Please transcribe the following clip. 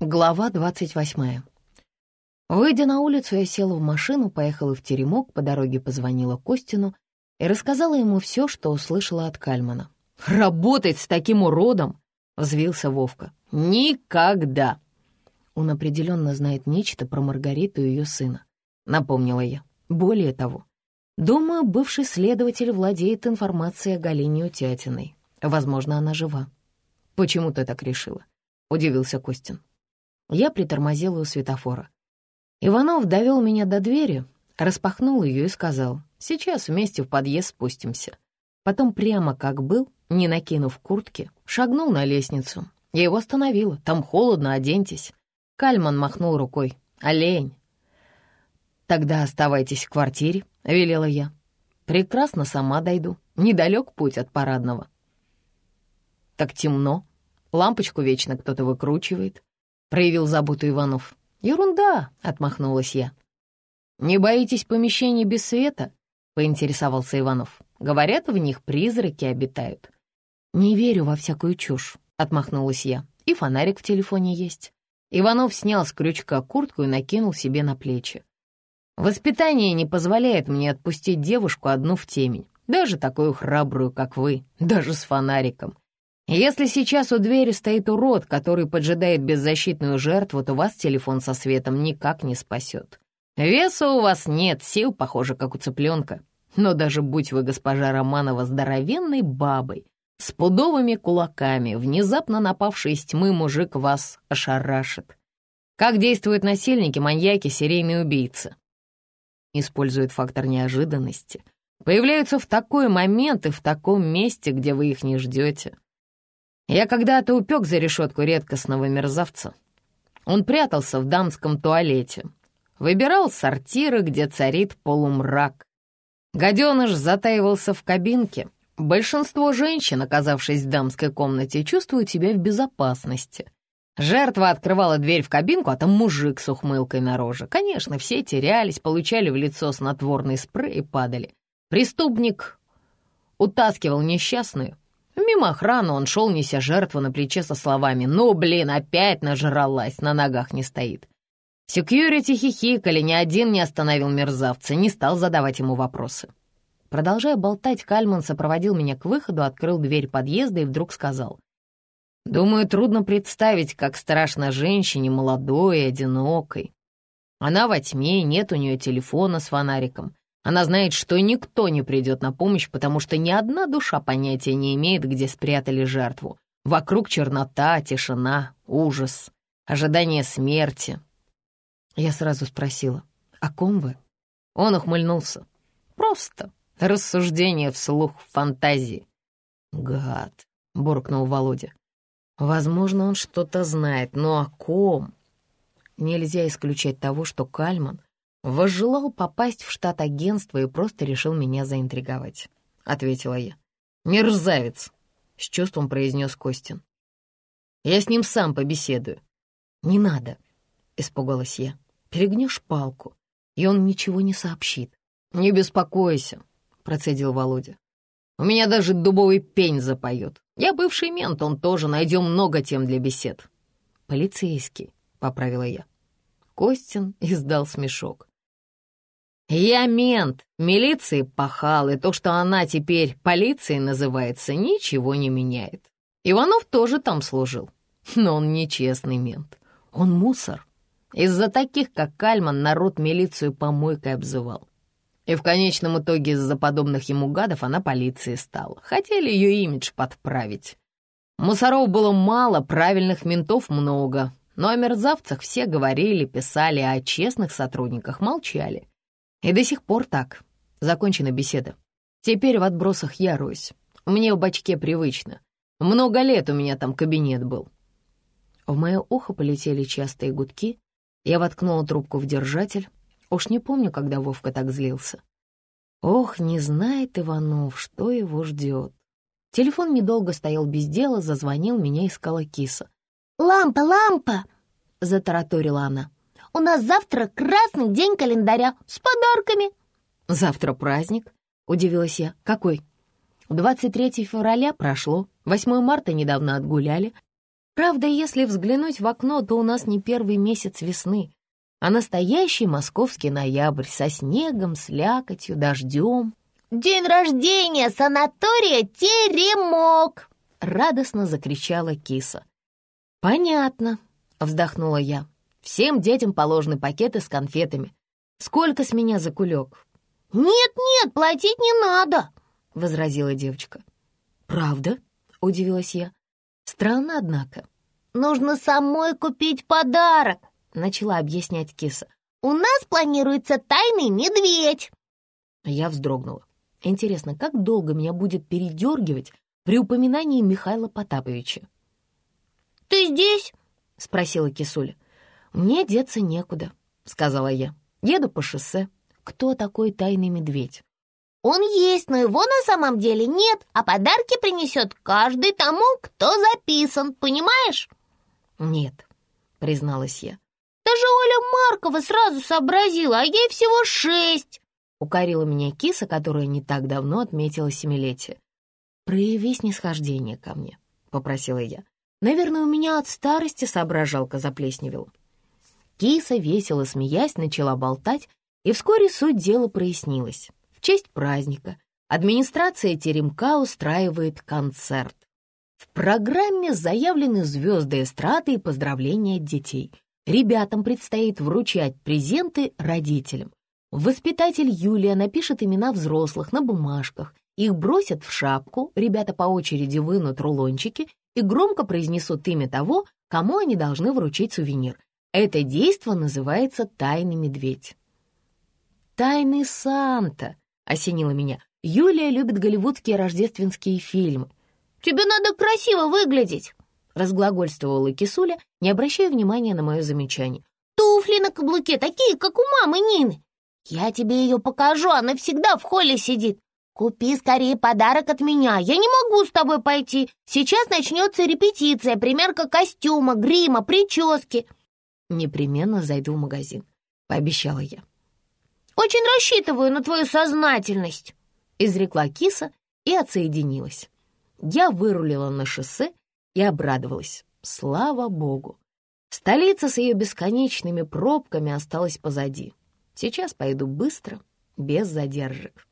Глава двадцать восьмая. Выйдя на улицу, я села в машину, поехала в теремок, по дороге позвонила Костину и рассказала ему все, что услышала от Кальмана. «Работать с таким уродом!» — взвился Вовка. «Никогда!» Он определенно знает нечто про Маргариту и ее сына, напомнила я. Более того, думаю, бывший следователь владеет информацией о Галине Утятиной. Возможно, она жива. «Почему ты так решила?» — удивился Костин. Я притормозила у светофора. Иванов довел меня до двери, распахнул ее и сказал, «Сейчас вместе в подъезд спустимся». Потом прямо как был, не накинув куртки, шагнул на лестницу. Я его остановила. «Там холодно, оденьтесь». Кальман махнул рукой. «Олень». «Тогда оставайтесь в квартире», — велела я. «Прекрасно сама дойду. Недалек путь от парадного». «Так темно. Лампочку вечно кто-то выкручивает», — проявил заботу Иванов. «Ерунда», — отмахнулась я. «Не боитесь помещений без света?» — поинтересовался Иванов. «Говорят, в них призраки обитают». «Не верю во всякую чушь», — отмахнулась я. «И фонарик в телефоне есть». Иванов снял с крючка куртку и накинул себе на плечи. «Воспитание не позволяет мне отпустить девушку одну в темень, даже такую храбрую, как вы, даже с фонариком. Если сейчас у двери стоит урод, который поджидает беззащитную жертву, то вас телефон со светом никак не спасет. Веса у вас нет, сил, похоже, как у цыпленка. Но даже будь вы, госпожа Романова, здоровенной бабой, с пудовыми кулаками, внезапно напавший из тьмы мужик вас ошарашит. Как действуют насильники, маньяки, серийные убийцы? Используют фактор неожиданности. Появляются в такой момент и в таком месте, где вы их не ждете. Я когда-то упек за решетку редкостного мерзавца. Он прятался в дамском туалете. Выбирал сортиры, где царит полумрак. Гаденыш затаивался в кабинке. Большинство женщин, оказавшись в дамской комнате, чувствуют себя в безопасности. Жертва открывала дверь в кабинку, а там мужик с ухмылкой на роже. Конечно, все терялись, получали в лицо снотворный спрей и падали. Преступник утаскивал несчастную, Мимо охраны он шел, неся жертву на плече со словами «Ну, блин, опять нажралась, на ногах не стоит». Секьюрити хихикали, ни один не остановил мерзавца, не стал задавать ему вопросы. Продолжая болтать, Кальман сопроводил меня к выходу, открыл дверь подъезда и вдруг сказал. «Думаю, трудно представить, как страшно женщине, молодой и одинокой. Она во тьме, нет у нее телефона с фонариком. Она знает, что никто не придет на помощь, потому что ни одна душа понятия не имеет, где спрятали жертву. Вокруг чернота, тишина, ужас, ожидание смерти. Я сразу спросила, о ком вы? Он ухмыльнулся. Просто рассуждение вслух фантазии. Гад, буркнул Володя. Возможно, он что-то знает, но о ком? Нельзя исключать того, что Кальман возжелал попасть в штат агентства и просто решил меня заинтриговать», — ответила я. «Мерзавец!» — с чувством произнес Костин. «Я с ним сам побеседую». «Не надо», — испугалась я. «Перегнешь палку, и он ничего не сообщит». «Не беспокойся», — процедил Володя. «У меня даже дубовый пень запоет. Я бывший мент, он тоже, найдем много тем для бесед». «Полицейский», — поправила я. Костин издал смешок. «Я мент, милиции пахал, и то, что она теперь полицией называется, ничего не меняет. Иванов тоже там служил, но он нечестный мент, он мусор. Из-за таких, как Кальман, народ милицию помойкой обзывал. И в конечном итоге из-за подобных ему гадов она полицией стала. Хотели ее имидж подправить. Мусоров было мало, правильных ментов много, но о мерзавцах все говорили, писали, а о честных сотрудниках молчали. И до сих пор так. Закончена беседа. Теперь в отбросах я роюсь. Мне в бачке привычно. Много лет у меня там кабинет был. В мое ухо полетели частые гудки. Я воткнула трубку в держатель. Уж не помню, когда Вовка так злился. Ох, не знает Иванов, что его ждет. Телефон недолго стоял без дела, зазвонил, меня искала киса. «Лампа, лампа!» — затараторила она. У нас завтра красный день календаря с подарками». «Завтра праздник?» — удивилась я. «Какой?» «23 февраля прошло, 8 марта недавно отгуляли. Правда, если взглянуть в окно, то у нас не первый месяц весны, а настоящий московский ноябрь со снегом, слякотью, дождем». «День рождения санатория «Теремок»!» — радостно закричала киса. «Понятно», — вздохнула я. «Всем детям положены пакеты с конфетами. Сколько с меня за кулек?» «Нет-нет, платить не надо», — возразила девочка. «Правда?» — удивилась я. «Странно, однако». «Нужно самой купить подарок», — начала объяснять киса. «У нас планируется тайный медведь». Я вздрогнула. Интересно, как долго меня будет передергивать при упоминании Михаила Потаповича? «Ты здесь?» — спросила кисуля. «Мне деться некуда», — сказала я. «Еду по шоссе. Кто такой тайный медведь?» «Он есть, но его на самом деле нет, а подарки принесет каждый тому, кто записан, понимаешь?» «Нет», — призналась я. «Даже Оля Маркова сразу сообразила, а ей всего шесть!» — укорила меня киса, которая не так давно отметила семилетие. «Прояви снисхождение ко мне», — попросила я. «Наверное, у меня от старости соображалка заплесневела». Киса, весело смеясь, начала болтать, и вскоре суть дела прояснилась. В честь праздника администрация теремка устраивает концерт. В программе заявлены звезды эстрады и поздравления детей. Ребятам предстоит вручать презенты родителям. Воспитатель Юлия напишет имена взрослых на бумажках, их бросят в шапку, ребята по очереди вынут рулончики и громко произнесут имя того, кому они должны вручить сувенир. Это действо называется «Тайный медведь». «Тайный Санта», — осенило меня. Юлия любит голливудские рождественские фильмы. «Тебе надо красиво выглядеть», — разглагольствовала Кисуля, не обращая внимания на мое замечание. «Туфли на каблуке такие, как у мамы Нины. Я тебе ее покажу, она всегда в холле сидит. Купи скорее подарок от меня, я не могу с тобой пойти. Сейчас начнется репетиция, примерка костюма, грима, прически». «Непременно зайду в магазин», — пообещала я. «Очень рассчитываю на твою сознательность», — изрекла киса и отсоединилась. Я вырулила на шоссе и обрадовалась. Слава богу! Столица с ее бесконечными пробками осталась позади. Сейчас пойду быстро, без задержек.